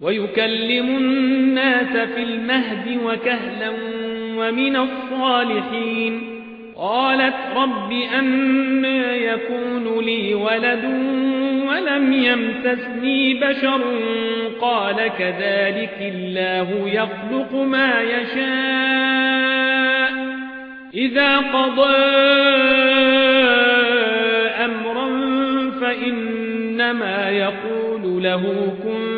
ويكلم الناس في المهد وكهلا ومن الصالحين. قالت رب أما يكون لي ولد ولم يمسسني بشر. قال كذلك الله يخلق ما يشاء. إذا قضى أمرا فإنما يقول له كن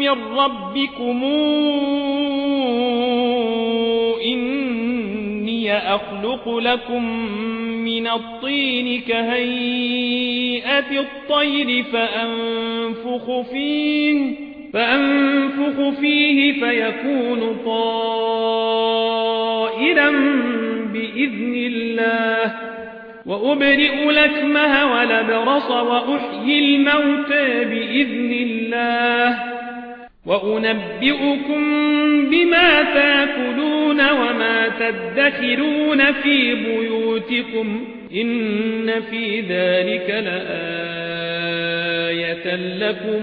من ربكم إني أخلق لكم من الطين كهيئة الطير فأنفخ فيه فأنفخ فيه فيكون طائرا بإذن الله. وأبرئ لكمه ولبرص وأحيي الموتى بإذن الله. وأنبئكم بما تأكلون وما تدخرون في بيوتكم. إن في ذلك لآية لكم.